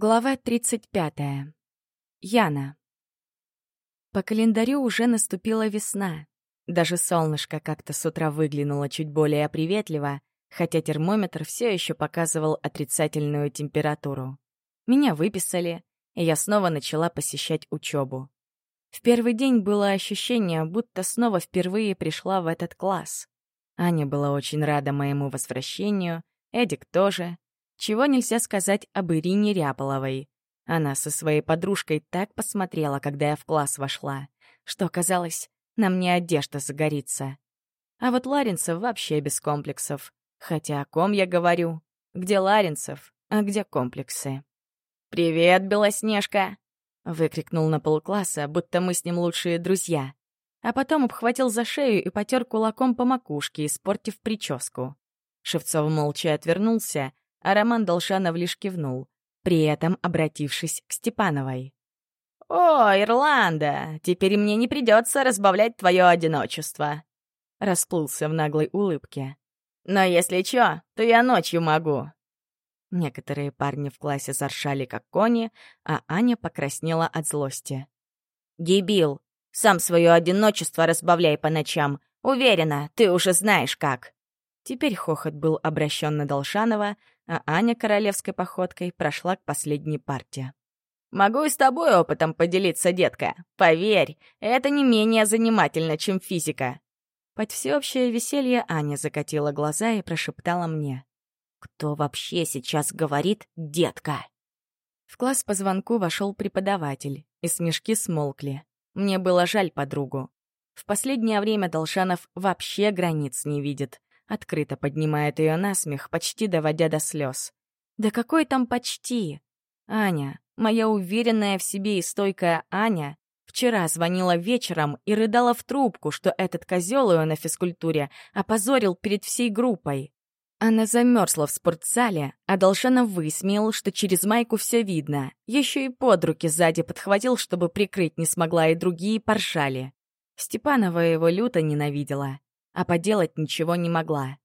Глава 35. Яна. По календарю уже наступила весна. Даже солнышко как-то с утра выглянуло чуть более приветливо, хотя термометр все еще показывал отрицательную температуру. Меня выписали, и я снова начала посещать учебу. В первый день было ощущение, будто снова впервые пришла в этот класс. Аня была очень рада моему возвращению, Эдик тоже, чего нельзя сказать об Ирине Ряполовой. Она со своей подружкой так посмотрела, когда я в класс вошла, что, казалось, на мне одежда загорится. А вот Ларинцев вообще без комплексов. Хотя о ком я говорю? Где Ларинцев, а где комплексы? «Привет, Белоснежка!» — выкрикнул на полкласса, будто мы с ним лучшие друзья. А потом обхватил за шею и потер кулаком по макушке, испортив прическу. Шевцов молча отвернулся, а Роман Долшанов лишь кивнул, при этом обратившись к Степановой. «О, Ирланда, теперь мне не придется разбавлять твое одиночество!» Расплылся в наглой улыбке. «Но если чё, то я ночью могу!» Некоторые парни в классе заршали, как кони, а Аня покраснела от злости. «Дебил! Сам свое одиночество разбавляй по ночам. Уверена, ты уже знаешь как!» Теперь хохот был обращен на Долшанова, а Аня королевской походкой прошла к последней партии. «Могу и с тобой опытом поделиться, детка. Поверь, это не менее занимательно, чем физика». Под всеобщее веселье Аня закатила глаза и прошептала мне. «Кто вообще сейчас говорит «детка»?» В класс по звонку вошел преподаватель, и смешки смолкли. Мне было жаль подругу. В последнее время Долшанов вообще границ не видит открыто поднимает ее на смех, почти доводя до слез. Да какой там почти? Аня, моя уверенная в себе и стойкая Аня, вчера звонила вечером и рыдала в трубку, что этот козел ее на физкультуре опозорил перед всей группой. Она замерзла в спортзале, а Должанов высмеял, что через майку все видно. Еще и под руки сзади подхватил, чтобы прикрыть не смогла, и другие поржали. Степанова его люто ненавидела а поделать ничего не могла.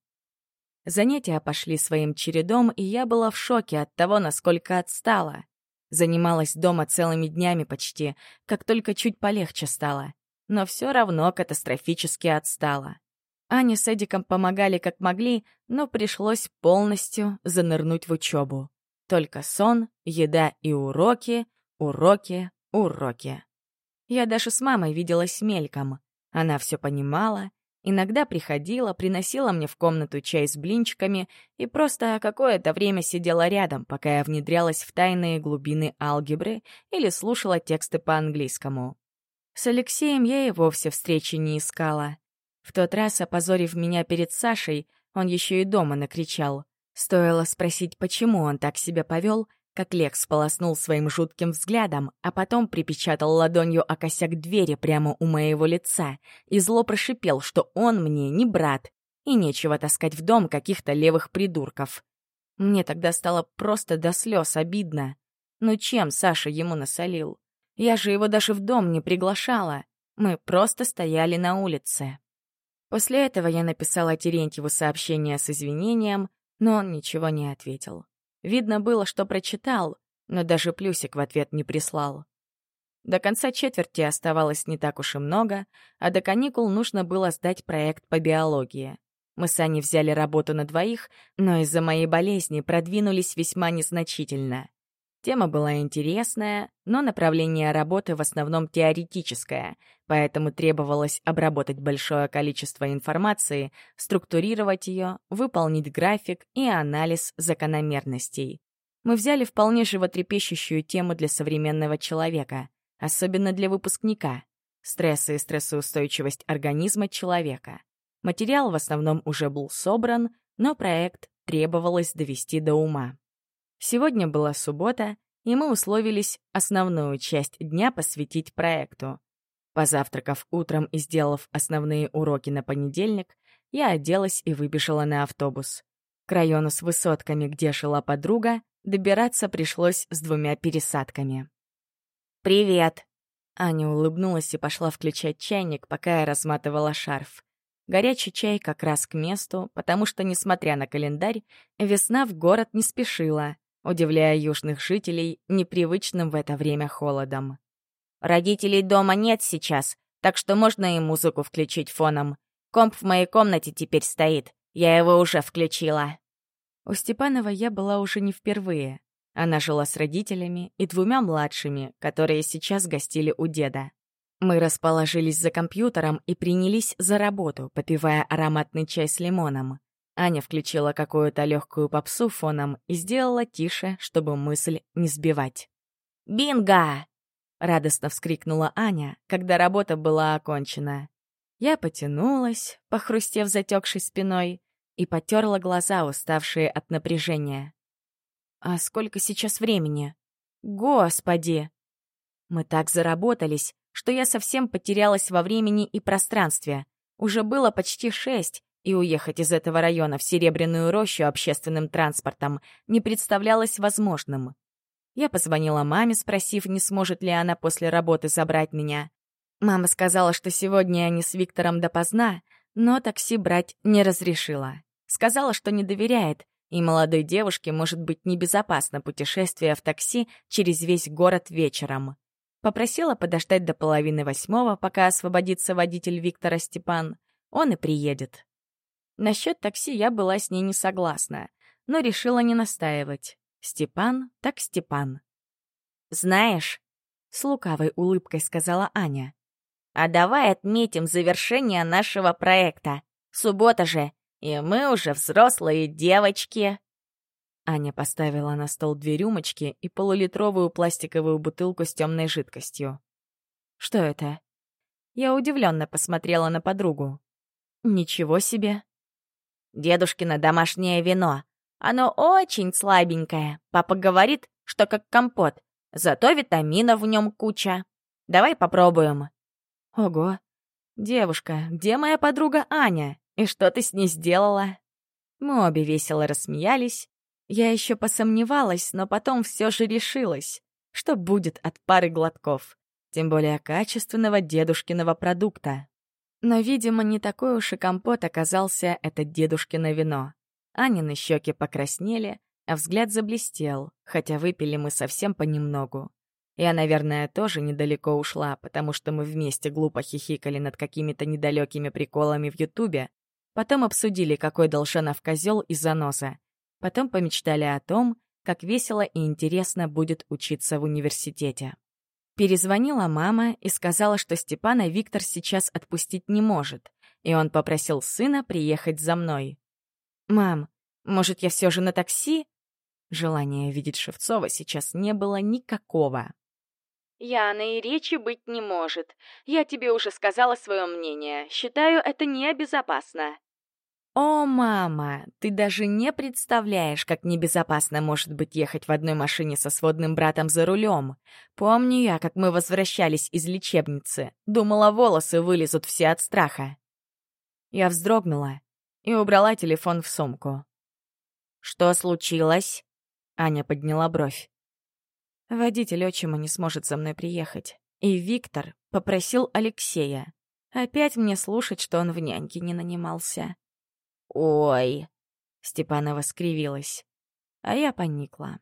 Занятия пошли своим чередом, и я была в шоке от того, насколько отстала. Занималась дома целыми днями почти, как только чуть полегче стало. Но все равно катастрофически отстала. Аня с Эдиком помогали как могли, но пришлось полностью занырнуть в учебу. Только сон, еда и уроки, уроки, уроки. Я даже с мамой виделась мельком. Она все понимала, Иногда приходила, приносила мне в комнату чай с блинчиками и просто какое-то время сидела рядом, пока я внедрялась в тайные глубины алгебры или слушала тексты по-английскому. С Алексеем я и вовсе встречи не искала. В тот раз, опозорив меня перед Сашей, он еще и дома накричал. Стоило спросить, почему он так себя повел, как Лекс полоснул своим жутким взглядом, а потом припечатал ладонью о косяк двери прямо у моего лица и зло прошипел, что он мне не брат, и нечего таскать в дом каких-то левых придурков. Мне тогда стало просто до слез обидно. Ну чем Саша ему насолил? Я же его даже в дом не приглашала. Мы просто стояли на улице. После этого я написала Терентьеву сообщение с извинением, но он ничего не ответил. Видно было, что прочитал, но даже плюсик в ответ не прислал. До конца четверти оставалось не так уж и много, а до каникул нужно было сдать проект по биологии. Мы с Аней взяли работу на двоих, но из-за моей болезни продвинулись весьма незначительно. Тема была интересная, но направление работы в основном теоретическое, поэтому требовалось обработать большое количество информации, структурировать ее, выполнить график и анализ закономерностей. Мы взяли вполне животрепещущую тему для современного человека, особенно для выпускника — стрессы и стрессоустойчивость организма человека. Материал в основном уже был собран, но проект требовалось довести до ума. Сегодня была суббота, и мы условились основную часть дня посвятить проекту. Позавтракав утром и сделав основные уроки на понедельник, я оделась и выбежала на автобус. К району с высотками, где жила подруга, добираться пришлось с двумя пересадками. «Привет!» Аня улыбнулась и пошла включать чайник, пока я разматывала шарф. Горячий чай как раз к месту, потому что, несмотря на календарь, весна в город не спешила, удивляя южных жителей непривычным в это время холодом. «Родителей дома нет сейчас, так что можно и музыку включить фоном. Комп в моей комнате теперь стоит, я его уже включила». У Степанова я была уже не впервые. Она жила с родителями и двумя младшими, которые сейчас гостили у деда. Мы расположились за компьютером и принялись за работу, попивая ароматный чай с лимоном. Аня включила какую-то легкую попсу фоном и сделала тише, чтобы мысль не сбивать. «Бинго!» — радостно вскрикнула Аня, когда работа была окончена. Я потянулась, похрустев затекшей спиной, и потерла глаза, уставшие от напряжения. «А сколько сейчас времени? Господи!» Мы так заработались, что я совсем потерялась во времени и пространстве. Уже было почти шесть, и уехать из этого района в Серебряную рощу общественным транспортом не представлялось возможным. Я позвонила маме, спросив, не сможет ли она после работы забрать меня. Мама сказала, что сегодня они с Виктором допоздна, но такси брать не разрешила. Сказала, что не доверяет, и молодой девушке может быть небезопасно путешествие в такси через весь город вечером. Попросила подождать до половины восьмого, пока освободится водитель Виктора Степан. Он и приедет. Насчет такси я была с ней не согласна, но решила не настаивать. Степан так Степан. «Знаешь», — с лукавой улыбкой сказала Аня, «а давай отметим завершение нашего проекта. Суббота же, и мы уже взрослые девочки». Аня поставила на стол две рюмочки и полулитровую пластиковую бутылку с темной жидкостью. «Что это?» Я удивленно посмотрела на подругу. «Ничего себе!» «Дедушкино домашнее вино. Оно очень слабенькое. Папа говорит, что как компот, зато витаминов в нем куча. Давай попробуем». «Ого! Девушка, где моя подруга Аня? И что ты с ней сделала?» Мы обе весело рассмеялись, я еще посомневалась, но потом все же решилась, что будет от пары глотков, тем более качественного дедушкиного продукта. Но, видимо, не такой уж и компот оказался этот дедушкино вино. Анины щеки покраснели, а взгляд заблестел, хотя выпили мы совсем понемногу. Я, наверное, тоже недалеко ушла, потому что мы вместе глупо хихикали над какими-то недалекими приколами в Ютубе, потом обсудили, какой Должанов козел из заноса, Потом помечтали о том, как весело и интересно будет учиться в университете. Перезвонила мама и сказала, что Степана Виктор сейчас отпустить не может, и он попросил сына приехать за мной. «Мам, может, я все же на такси?» Желания видеть Шевцова сейчас не было никакого. «Яна, и речи быть не может. Я тебе уже сказала свое мнение. Считаю, это небезопасно». «О, мама, ты даже не представляешь, как небезопасно может быть ехать в одной машине со сводным братом за рулем. Помню я, как мы возвращались из лечебницы. Думала, волосы вылезут все от страха». Я вздрогнула и убрала телефон в сумку. «Что случилось?» Аня подняла бровь. Водитель отчима не сможет за мной приехать. И Виктор попросил Алексея. Опять мне слушать, что он в няньке не нанимался. «Ой!» — Степанова скривилась. А я поникла.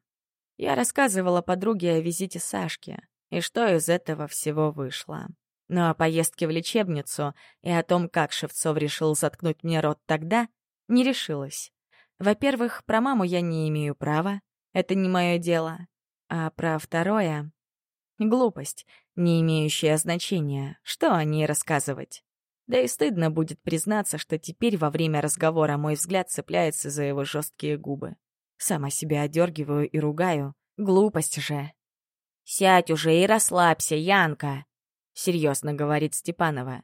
Я рассказывала подруге о визите Сашки, и что из этого всего вышло. Но о поездке в лечебницу и о том, как Шевцов решил заткнуть мне рот тогда, не решилась. Во-первых, про маму я не имею права, это не мое дело. А про второе — глупость, не имеющая значения, что о ней рассказывать. Да и стыдно будет признаться, что теперь во время разговора мой взгляд цепляется за его жесткие губы. Сама себя одергиваю и ругаю. Глупость же. «Сядь уже и расслабься, Янка», — серьезно говорит Степанова.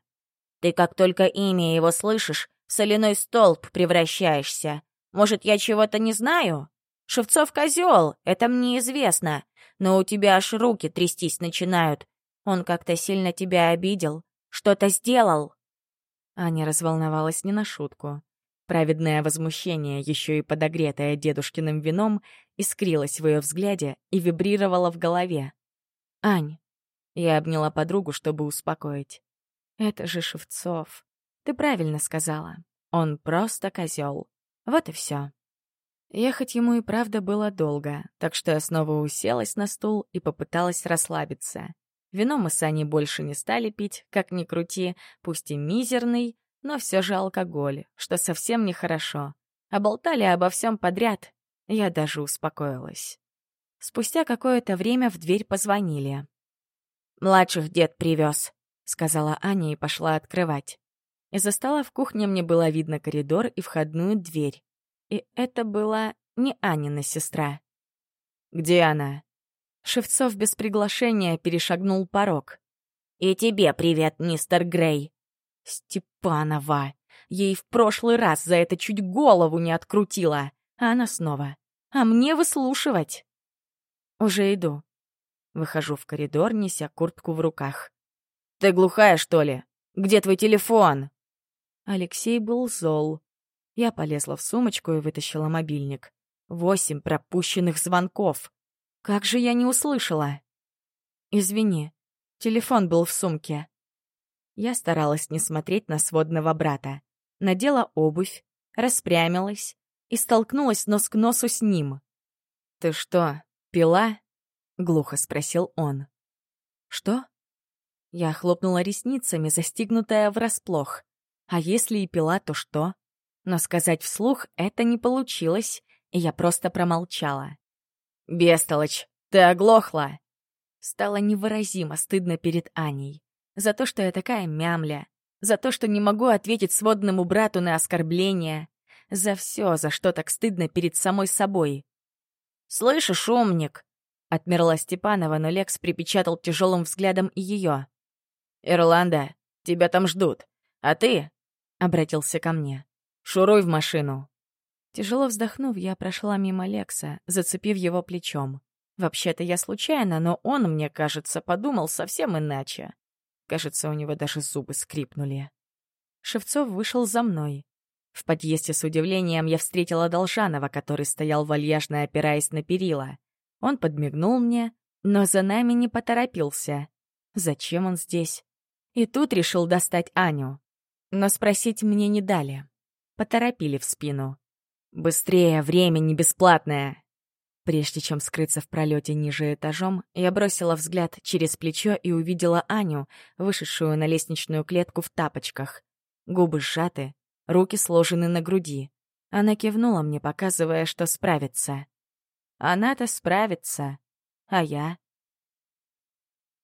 «Ты как только имя его слышишь, в соляной столб превращаешься. Может, я чего-то не знаю? Шевцов козел, это мне известно, но у тебя аж руки трястись начинают. Он как-то сильно тебя обидел, что-то сделал». Аня разволновалась не на шутку. Праведное возмущение, еще и подогретое дедушкиным вином, искрилось в ее взгляде и вибрировало в голове. «Ань!» Я обняла подругу, чтобы успокоить. «Это же Шевцов. Ты правильно сказала. Он просто козел. Вот и все. Ехать ему и правда было долго, так что я снова уселась на стул и попыталась расслабиться. Вино мы с Аней больше не стали пить, как ни крути, пусть и мизерный, но все же алкоголь, что совсем нехорошо. А болтали обо всем подряд. Я даже успокоилась. Спустя какое-то время в дверь позвонили. «Младших дед привез», — сказала Аня и пошла открывать. Из-за стола в кухне мне было видно коридор и входную дверь. И это была не Анина сестра. «Где она?» Шевцов без приглашения перешагнул порог. «И тебе привет, мистер Грей!» «Степанова! Ей в прошлый раз за это чуть голову не открутила, а она снова. А мне выслушивать!» «Уже иду». Выхожу в коридор, неся куртку в руках. «Ты глухая, что ли? Где твой телефон?» Алексей был зол. Я полезла в сумочку и вытащила мобильник. Восемь пропущенных звонков. Как же я не услышала? Извини, телефон был в сумке. Я старалась не смотреть на сводного брата. Надела обувь, распрямилась и столкнулась нос к носу с ним. «Ты что, пила?» — глухо спросил он. «Что?» Я хлопнула ресницами, застигнутая врасплох. А если и пила, то что? Но сказать вслух это не получилось, и я просто промолчала. «Бестолочь, ты оглохла!» Стало невыразимо стыдно перед Аней. За то, что я такая мямля. За то, что не могу ответить сводному брату на оскорбление. За все, за что так стыдно перед самой собой. «Слышишь, умник!» — отмерла Степанова, но Лекс припечатал тяжелым взглядом и ее. «Ирланда, тебя там ждут. А ты — обратился ко мне. «Шуруй в машину». Тяжело вздохнув, я прошла мимо Лекса, зацепив его плечом. Вообще-то я случайно, но он, мне кажется, подумал совсем иначе. Кажется, у него даже зубы скрипнули. Шевцов вышел за мной. В подъезде с удивлением я встретила Должанова, который стоял вальяжно опираясь на перила. Он подмигнул мне, но за нами не поторопился. Зачем он здесь? И тут решил достать Аню. Но спросить мне не дали. Поторопили в спину. «Быстрее, время не бесплатное!» Прежде чем скрыться в пролете ниже этажом, я бросила взгляд через плечо и увидела Аню, вышедшую на лестничную клетку в тапочках. Губы сжаты, руки сложены на груди. Она кивнула мне, показывая, что справится. Она-то справится. А я?